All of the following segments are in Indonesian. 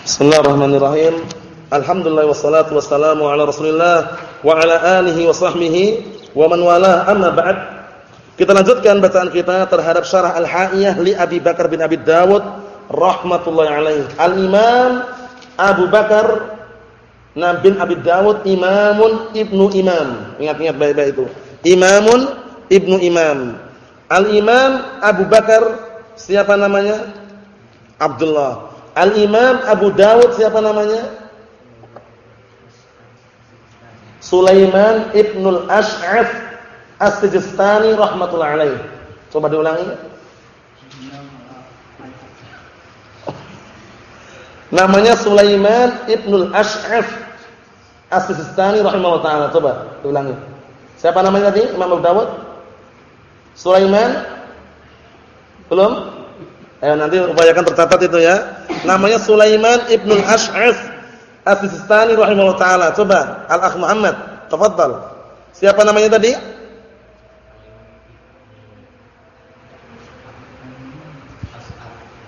Bismillahirrahmanirrahim. Alhamdulillah wassalatu wassalamu ala Rasulillah wa ala alihi wa sahbihi wa man wala amma ba'd. Kita lanjutkan bacaan kita terhadap syarah Al-Ha'iyah li Abi Bakar bin Abi Dawud rahmatullahi alaih. Al-Imam Abu Bakar bin Abi Dawud imamun ibnu imam. Ingat-ingat baik-baik itu. Imamun ibnu imam. Al-Imam Abu Bakar siapa namanya? Abdullah Al-Imam Abu Dawud siapa namanya? Sulaiman Ibnul Ash'af As-Sijistani rahmatullah alaih. Coba diulangi. Namanya Sulaiman Ibnul Ash'af As-Sijistani rahimahullah taala. Coba diulangi. Siapa namanya tadi? Imam Abu Dawud? Sulaiman? Belum? Ayo nanti upayakan tercatat itu ya. Namanya Sulaiman Ibnul Ash'af As-Sistani taala. Coba Al-Akh Muhammad, tafadhal. Siapa namanya tadi?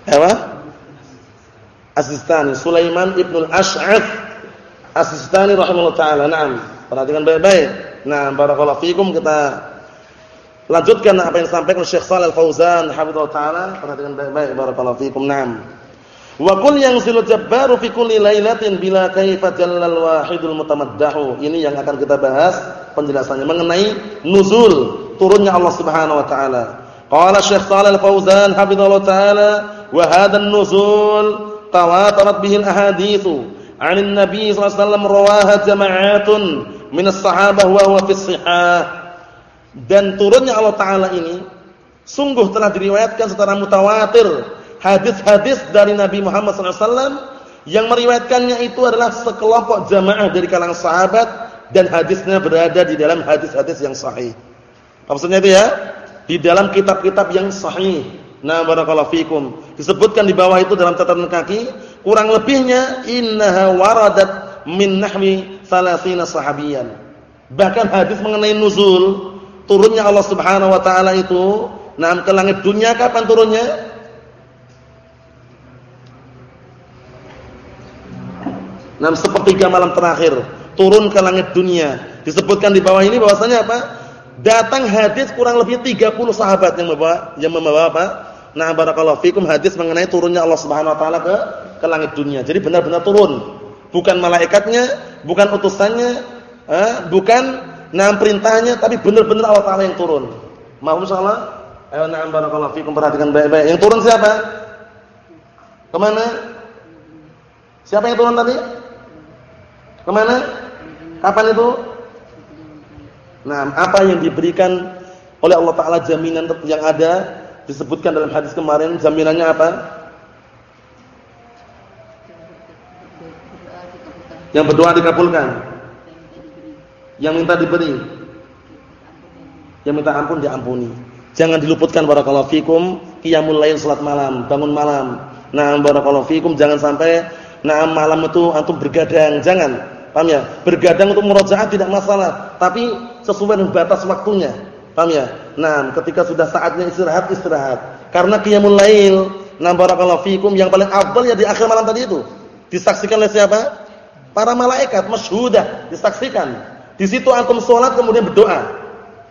Apa? As-Sistani, Sulaiman Ibnul Ash'af As-Sistani rahimahullah taala. Naam. Perhatikan baik-baik. Nah, barakallahu fikum kita Lanjutkan apa yang disampaikan Syekh Shalal Fauzan hafizallahu taala, perhatikan baik-baik barakallahu fikum. Naam. Wa qul yanzilu jabbaru fi kulli lailatin bila kaifa jallal wahidul mutamaddahu. Ini yang akan kita bahas penjelasannya mengenai nuzul turunnya Allah Subhanahu wa taala. Qala Syekh Shalal Fauzan hafizallahu taala wa hadha an-nuzul tawatarat bihi al-ahaditsu 'an an-nabi sallallahu alaihi wasallam rawaha jama'atun min as-sahabah wa huwa fi as dan turunnya Allah Ta'ala ini sungguh telah diriwayatkan secara mutawatir hadis-hadis dari Nabi Muhammad SAW yang meriwayatkannya itu adalah sekelompok jamaah dari kalangan sahabat dan hadisnya berada di dalam hadis-hadis yang sahih. Maksudnya itu ya, di dalam kitab-kitab yang sahih. Nah, barakallahu fikum. Disebutkan di bawah itu dalam catatan kaki, kurang lebihnya innaha waradat min nahmi salasina sahabiyan. Bahkan hadis mengenai nuzul turunnya Allah Subhanahu wa taala itu nah ke langit dunia kapan turunnya? Nah, sepertiga malam terakhir turun ke langit dunia. Disebutkan di bawah ini bahwasanya apa? Datang hadis kurang lebih 30 sahabat yang membawa yang membawa apa? Nah, barakallahu fikum hadis mengenai turunnya Allah Subhanahu wa taala ke ke langit dunia. Jadi benar-benar turun. Bukan malaikatnya, bukan utusannya, eh, bukan Nah perintahnya tapi benar-benar Allah Taala yang turun. Mahum salah? Ayo na'am barakallahu fikum perhatikan baik-baik. Yang turun siapa? Ke mana? Siapa yang turun tadi? Ke mana? Kapan itu? Nah, apa yang diberikan oleh Allah Taala jaminan yang ada disebutkan dalam hadis kemarin jaminannya apa? Yang berdoa dikabulkan. Yang minta diberi. Yang minta ampun diampuni. Jangan diluputkan barakallahu fikum qiyamul lail salat malam, bangun malam. Nah, barakallahu fikum jangan sampai nah malam itu antum bergadang, jangan. Paham ya? Bergadang untuk murojaah tidak masalah, tapi sesuai dengan batas waktunya. Paham ya? Nah, ketika sudah saatnya istirahat, istirahat. Karena qiyamul lail, nah barakallahu fikum yang paling afdal ya di akhir malam tadi itu. Disaksikan oleh siapa? Para malaikat masyhudah, disaksikan. Di situ antum sholat kemudian berdoa.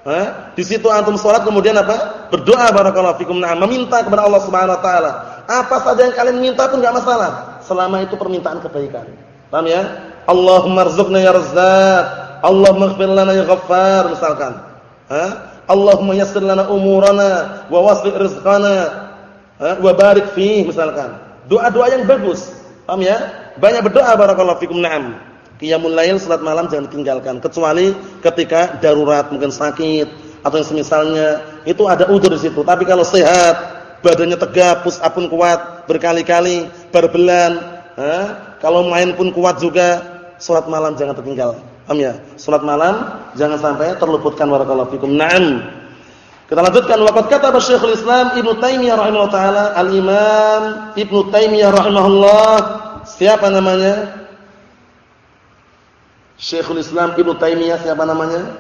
Hah? Di situ antum sholat kemudian apa? Berdoa barakallahu fikum. Nah, meminta kepada Allah Subhanahu wa taala. Apa saja yang kalian minta pun enggak masalah selama itu permintaan kebaikan. Paham ya? Allahumma rzuqna ya Razzaq. Allahumma ighfir lana ya Ghaffar misalkan. Hah? Allahumma yassir lana umurana wa wasli rizqana. Wa barik fi misalkan. Doa-doa yang bagus. Paham ya? Banyak berdoa barakallahu fikum. Naam. Qiyamul lail salat malam jangan tinggalkan kecuali ketika darurat mungkin sakit atau yang semisalnya itu ada udzur di situ. Tapi kalau sehat, badannya tegap, push up kuat berkali-kali, berbelan, ha? kalau main pun kuat juga, salat malam jangan tertinggal. Paham ya? Salat malam jangan sampai terluputkan barakallahu fikum. Naam. Kita lanjutkan waqad kata Syekhul Islam Ibnu Taimiyah rahimahullah taala, Al-Imam Ibnu Taimiyah rahimahullah, siapa namanya? Syekhul Islam Ibnu Taimiyah siapa namanya?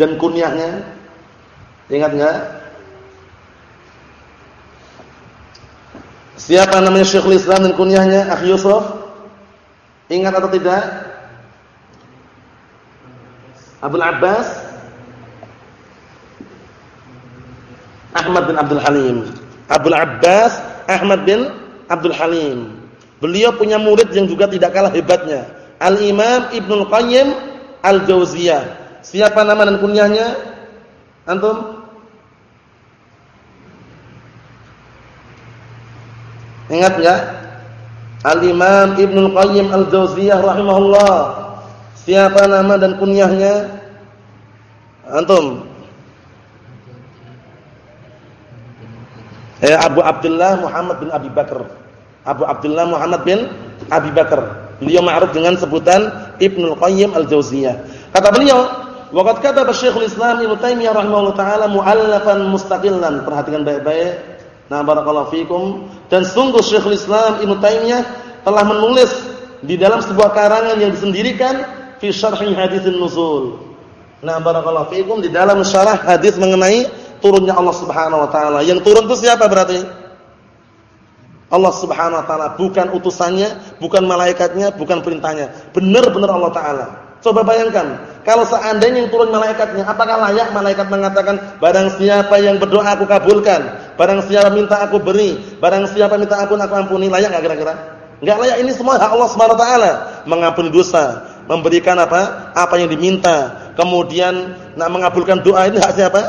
Dan kunyahnya? Ingat enggak? Siapa namanya Syekhul Islam dan kunyahnya Akh Yusuf? Ingat atau tidak? Abdul Abbas Ahmad bin Abdul Halim. Abdul Abbas Ahmad bin Abdul Halim. Beliau punya murid yang juga tidak kalah hebatnya. Al-Imam Ibnul Qayyim Al-Jauziyah. Siapa nama dan kunyahnya? Antum? Ingat enggak? Al-Imam Ibnu Qayyim Al-Jauziyah rahimahullah. Siapa nama dan kunyahnya? Antum? Eh Abu Abdullah Muhammad bin Abi Bakar. Abu Abdullah Muhammad bin Abi Bakar. Beliau ma'ruf dengan sebutan Ibnu Qayyim Al-Jauziyah. Kata beliau, "Waqad kataba Syekhul Islam Ibnu Taimiyah rahimahullah taala mu'allafan mustaqillan." Perhatikan baik-baik Nah, barakallahu fikum. Dan sungguh Syekhul Islam Ibnu Taimiyah telah menulis di dalam sebuah karangan yang disendirikan fi syarhi hadis nuzul. Nah, barakallahu fikum di dalam syarah hadis mengenai turunnya Allah Subhanahu wa taala. Yang turun itu siapa berarti? Allah Subhanahu wa taala, bukan utusannya, bukan malaikatnya, bukan perintahnya. Benar-benar Allah taala. Coba bayangkan, kalau seandainya yang turun malaikatnya, apakah layak malaikat mengatakan barang siapa yang berdoa aku kabulkan, barang siapa minta aku beri, barang siapa minta ampun aku ampuni, layak enggak kira-kira? Enggak layak. Ini semua hak Allah Subhanahu wa taala, mengampuni dosa, memberikan apa? apa yang diminta, kemudian nak mengabulkan doa ini hak siapa?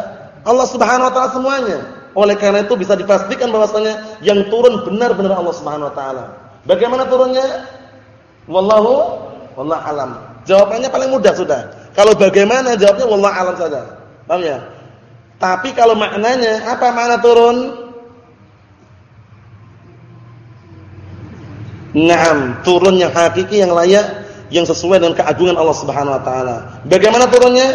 Allah Subhanahu wa taala semuanya. Oleh karena itu bisa dipastikan bahwasanya yang turun benar-benar Allah Subhanahu wa taala. Bagaimana turunnya? Wallahu wallahu alam. Jawabannya paling mudah sudah. Kalau bagaimana jawabnya wallah alam saja. Paham ya? Tapi kalau maknanya apa makna turun? Naam, turun yang hakiki yang layak yang sesuai dengan keagungan Allah Subhanahu wa taala. Bagaimana turunnya?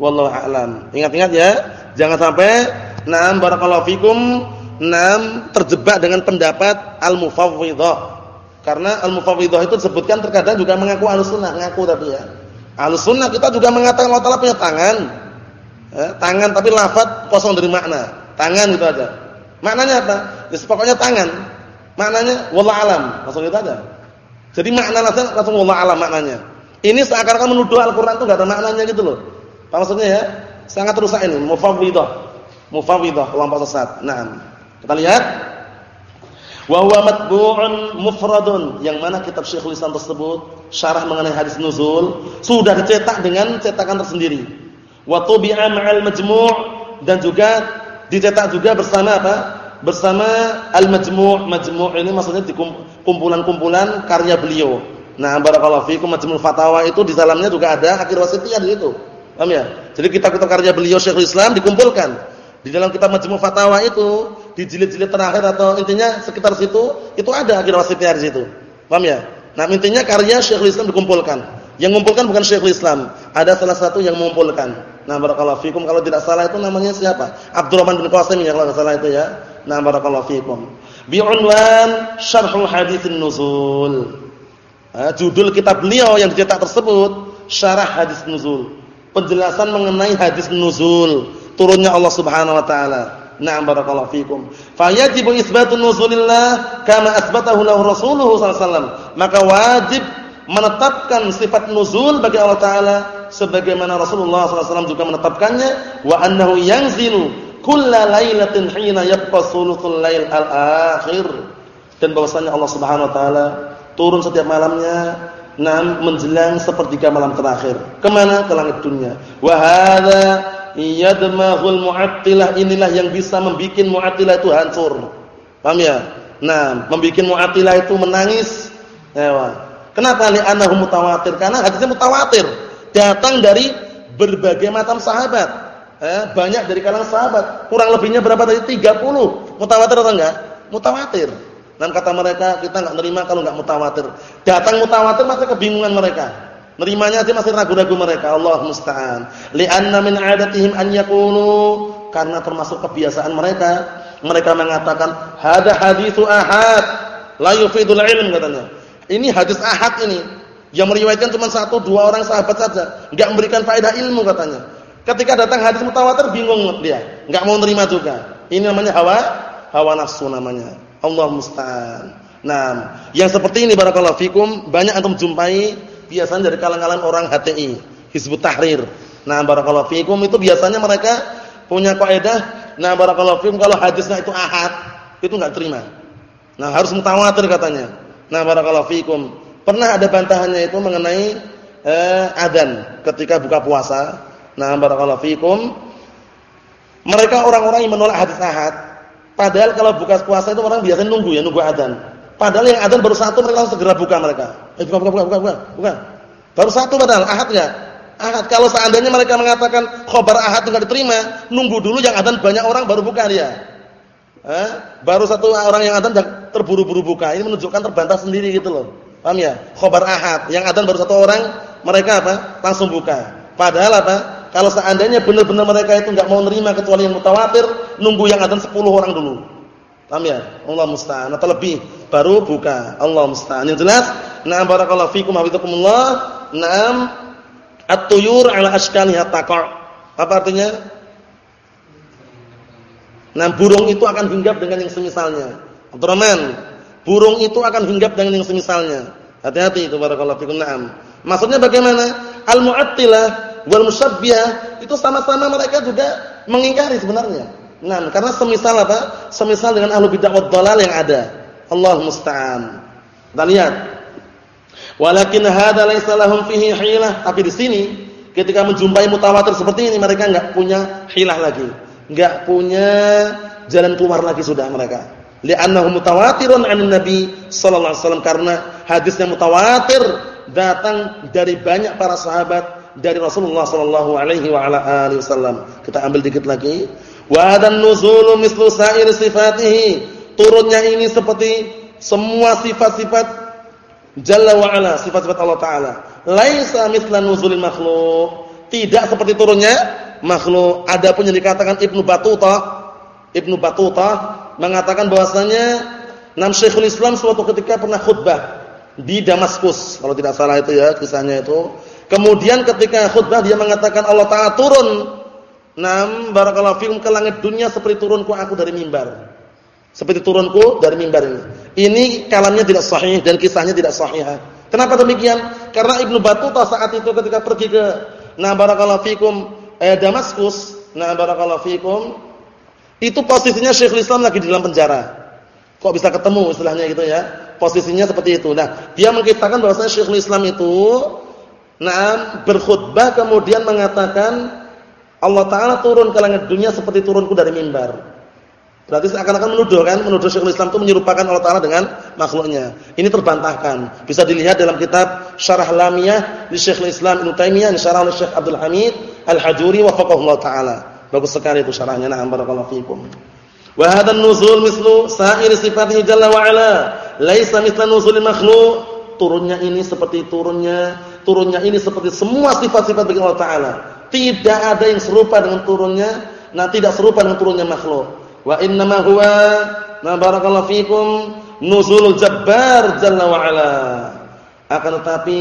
Wallahu a'lam. Ingat-ingat ya, jangan sampai naam barakallahu fikum naam terjebak dengan pendapat al-mufawwidhah karena al-mufawwidhah itu disebutkan terkadang juga mengaku al-sunnah, mengaku tapi ya. Al-sunnah kita juga mengatakan Allah Taala punya tangan. Eh, tangan tapi lafaz kosong dari makna. Tangan gitu aja. Maknanya apa? Ya pokoknya tangan. Maknanya wallah alam, langsung itu aja. Jadi makna langsung langsung wallah alam maknanya. Ini seakan-akan menuduh Al-Qur'an itu enggak ada maknanya gitu loh. Maksudnya ya? Sangat rusak ini, mufawwidah. Mufawwidah kelompok sesat. Nah, kita lihat Wa huwa matbu'un mufradun yang mana kitab Syekhul Islam tersebut syarah mengenai hadis nuzul sudah dicetak dengan cetakan tersendiri. Wa tubi'a ma'al majmu' dan juga dicetak juga bersama apa? Bersama al-majmu'. Majmu' ini maksudnya kumpulan-kumpulan karya beliau. Nah, barakallahu fikum majmu' fatawa itu di dalamnya juga ada akhir wasitiyah di situ. Paham ya? Jadi kitab-kitab karya beliau Syekhul Islam dikumpulkan. Di dalam kitab Majmu' Fatawa itu di jilid-jilid terakhir atau intinya sekitar situ itu ada akhir wasitnya di situ. Paham ya? Nah, intinya karya Syekhul Islam dikumpulkan. Yang mengumpulkan bukan Syekhul Islam, ada salah satu yang mengumpulkan. Nah, barakallahu fikum kalau tidak salah itu namanya siapa? Abdurrahman bin Qasim ya kalau tidak salah itu ya. Nah, barakallahu fikum. Bi'unwan Syarhul Haditsin Nuzul. Nah, judul kitab beliau yang dicetak tersebut Syarah Hadis Nuzul. Penjelasan mengenai hadis nuzul, turunnya Allah Subhanahu wa taala. Na'am barakallahu fikum. Fayajibu isbatun nuzulillah kama asbatahu lahu Rasulullah sallallahu alaihi wasallam. Maka wajib menetapkan sifat nuzul bagi Allah taala sebagaimana Rasulullah wasallam juga menetapkannya wa annahu yanzilu kulla lailatin hina yabqa sulutul lail al-akhir. Dan bahwasanya Allah Subhanahu wa taala turun setiap malamnya nam menjelang sepertiga malam terakhir. Ke mana? Ke langit dunia. Wa hadza yadmahul mu'attilah inilah yang bisa membuat mu'attilah itu hancur. Paham ya? Nah, membuat mu'attilah itu menangis. Ya, Kenapa? Li'annahu mutawatir. Karena hadisnya mutawatir. Datang dari berbagai macam sahabat. Eh, banyak dari kalangan sahabat. Kurang lebihnya berapa tadi? 30. Mutawatir atau enggak? Mutawatir. Dan kata mereka, kita enggak nerima kalau enggak mutawatir. Datang mutawatir masa kebingungan mereka. Nerimanya aja masih ragu-ragu mereka. Allah musta'an. Li'anna min 'adatihim an yaqulu karena termasuk kebiasaan mereka, mereka mengatakan hada haditsu ahad la yufidul ilm katanya. Ini hadis ahad ini yang meriwayatkan cuma satu dua orang sahabat saja, enggak memberikan faedah ilmu katanya. Ketika datang hadis mutawatir bingung dia, enggak mau nerima juga. Ini namanya hawa hawa nafsu namanya. Allah musta'an. Nah, yang seperti ini barakallahu fikum banyak antum jumpai biasanya dari kalangan orang HTI, Hizbut Tahrir. Nah, barakallahu fikum itu biasanya mereka punya kaidah, nah barakallahu fikum kalau hadisnya itu ahad, itu enggak terima. Nah, harus mutawatir katanya. Nah, barakallahu fikum. Pernah ada bantahannya itu mengenai eh, adzan ketika buka puasa. Nah, barakallahu fikum. Mereka orang-orang yang menolak hadis ahad, padahal kalau buka puasa itu orang biasanya nunggu ya, nunggu adzan. Padahal yang adzan baru satu mereka langsung segera buka mereka. Eh buka buka buka buka buka. buka. Baru satu padahal ahad enggak? Ahad. Kalau seandainya mereka mengatakan khabar ahad enggak diterima, nunggu dulu yang adzan banyak orang baru buka dia. Eh? Baru satu orang yang adzan terburu-buru buka. Ini menunjukkan terbantah sendiri gitu loh. Paham ya? Khabar ahad. Yang adzan baru satu orang, mereka apa? Langsung buka. Padahal apa? Kalau seandainya benar-benar mereka itu enggak mau nerima kecuali yang mutawatir, nunggu yang adzan 10 orang dulu. Paham ya? Allah musta'an atau lebih baru buka. Allah musta'an. Yang jelas, na'am barakallahu fikum hafizakumullah. Na'am at-tuyur 'ala ashkaliha taqa'. Apa artinya? Nah, burung itu akan hinggap dengan yang semisalnya. Abdurrahman, burung itu akan hinggap dengan yang semisalnya. Hati-hati itu barakallahu fikum. Na'am. Maksudnya bagaimana? Al-mu'attilah wal musyabbihah itu sama-sama mereka juga mengingkari sebenarnya. Nah, karena semisal apa? Semisal dengan ahlu bid'ah wad yang ada. Allah musta'an. Kita lihat. Walakin hadza laisa lahum fihi hilah. Tapi di sini ketika menjumpai mutawatir seperti ini mereka enggak punya hilah lagi. Enggak punya jalan keluar lagi sudah mereka. Li'annahu mutawatirun 'anin nabi sallallahu alaihi wasallam karena hadisnya mutawatir datang dari banyak para sahabat dari Rasulullah sallallahu alaihi wa ala alihi wasallam. Kita ambil dikit lagi. Wa dan nuzulu mislu sa'ir sifatihi. Turunnya ini seperti semua sifat-sifat Jalla wa ala, sifat-sifat Allah taala. Laisa mithla nuzulil makhluk. Tidak seperti turunnya makhluk. Adapun yang dikatakan Ibnu Battuta, Ibnu Battuta mengatakan bahwasanya Nam Syekhul Islam suatu ketika pernah khutbah di Damaskus, kalau tidak salah itu ya kisahnya itu. Kemudian ketika khutbah dia mengatakan Allah taala turun Nam barakallahu fikum ke langit dunia seperti turunku aku dari mimbar. Seperti turunku dari mimbar ini. Ini kalamnya tidak sahih dan kisahnya tidak sahih. Kenapa demikian? Karena Ibnu Battuta saat itu ketika pergi ke Nah barakallahu fikum eh, Damaskus, nah barakallahu fikum itu posisinya Syekhul Islam lagi di dalam penjara. Kok bisa ketemu istilahnya gitu ya? Posisinya seperti itu. Nah, dia mengkisahkan bahwasanya Syekhul Islam itu nah berkhutbah kemudian mengatakan Allah Taala turun ke langit dunia seperti turunku dari mimbar. Berarti seakan-akan menuduh kan, menuduh Syekhul Islam itu menyerupakan Allah Taala dengan makhluknya. Ini terbantahkan. Bisa dilihat dalam kitab Syarah Lamiyah di Syekhul Islam Ibnu Taimiyah, syarah oleh Syekh Abdul Hamid Al-Hajuri wafaqahullah taala. Bagus sekali itu syarahnya. Nah, barakallahu fiikum. Wa hadzal nuzul mislu sa'ir sifatihi jalla wa ala, laisa mithla nuzulil makhluq. Turunnya ini seperti turunnya, turunnya ini seperti semua sifat-sifat bagi Allah taala tidak ada yang serupa dengan turunnya, nah tidak serupa dengan turunnya makhluk. Wa innama huwa na barakallahu fikum nuzulul jabbar jalla wa ala. Akan tetapi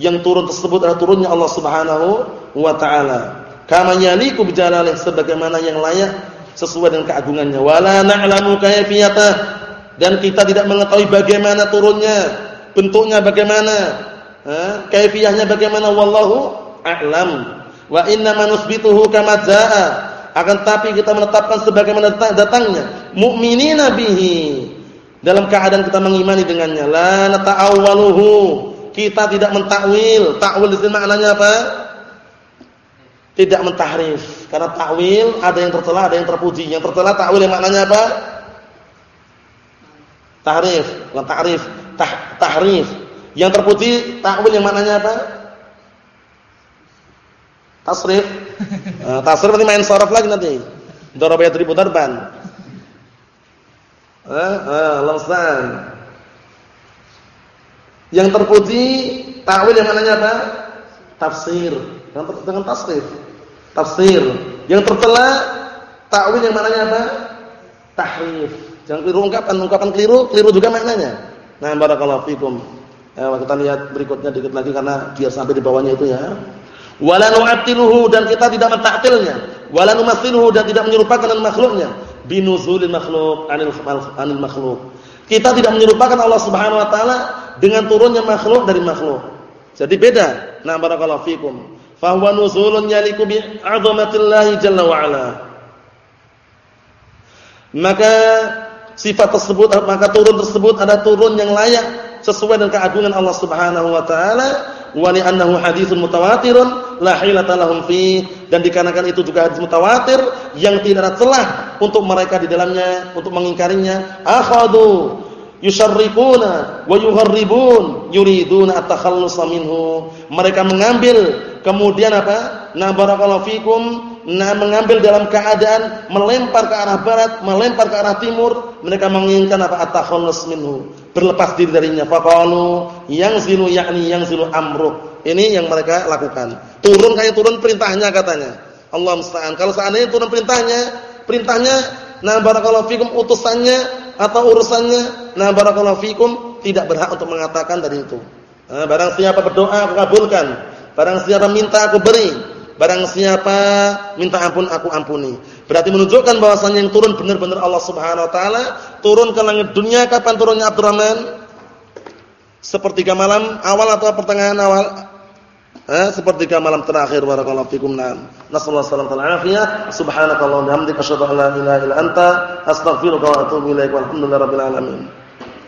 yang turun tersebut adalah turunnya Allah Subhanahu wa taala. Kama yaliku bijalalih sebagaimana yang layak sesuai dengan keagungannya. Wala na'lamu kayfiyatah dan kita tidak mengetahui bagaimana turunnya, bentuknya bagaimana, kayfiyahnya bagaimana wallahu a'lam. Wa inna manusbituhu kama jaa. Akan tapi kita menetapkan sebagaimana datangnya mukminina bihi. Dalam keadaan kita mengimani dengannya. La nata'awwaluhu. Kita tidak mentakwil. Takwil di maknanya apa? Tidak mentahrif. Karena takwil ada yang tercela, ada yang terpuji. Yang tercela takwil yang maknanya apa? Tahrif, bukan takrif, tah, tahrif. Yang terpuji takwil yang maknanya apa? Tasrif. Nah, tasrif nanti main sorof lagi nanti. Daraba yadribu darban. Eh, eh, lamsan. Yang terpuji takwil yang mananya apa? Tafsir. Dengan, dengan tasrif. Tafsir. Yang tercela takwil yang mananya apa? Tahrif. Jangan keliru ungkapan, ungkapan keliru, keliru juga maknanya. Nah, barakallahu fikum. Eh, kita lihat berikutnya dikit lagi karena biar sampai di bawahnya itu ya wala nu'attiluhu dan kita tidak mentaktilnya wala numathiluhu dan tidak menyerupakan dengan makhluknya binuzulil makhluk 'anil 'anil makhluk. Kita tidak menyerupakan Allah Subhanahu wa taala dengan turunnya makhluk dari makhluk. Jadi beda. Nah, barakallahu fikum. Fa huwa nuzulun yaliku bi 'azamatillahi jalla wa ala. Maka sifat tersebut maka turun tersebut ada turun yang layak sesuai dengan keagungan Allah Subhanahu wa taala wa li annahu haditsun mutawatirun la hilata fi dan dikarenakan itu juga hadis mutawatir yang tidak ada celah untuk mereka di dalamnya untuk mengingkarinya akhadu yusharrifuna wa yugharribun yuriduna at-takhallus minhu mereka mengambil kemudian apa na barakallahu fikum nah mengambil dalam keadaan melempar ke arah barat, melempar ke arah timur, mereka menginginkan apa at-takhallus minhu, berlepas diri darinya. Faqalu zilu yakni zilu amru. Ini yang mereka lakukan. Turun kayak turun perintahnya katanya. Allah musta'an. Kalau seandainya turun perintahnya, perintahnya nah barakallahu fikum utusannya atau urusannya, nah barakallahu fikum tidak berhak untuk mengatakan dari itu. Nah, barang siapa berdoa aku kabulkan. Barang siapa minta aku beri. Barang siapa minta ampun aku ampuni. Berarti menunjukkan bahwasannya yang turun benar-benar Allah Subhanahu wa taala, turun ke langit dunia kapan turunnya Abdurrahman? Sepertiga malam awal atau pertengahan awal? Eh, sepertiga malam terakhir barakallahu fikum. Nasallahu alaihi wasallam Subhanakallahumma wa bihamdika asyhadu an la ilaha illa anta astaghfiruka wa atubu ilaik. Walhamdulillahirabbil alamin.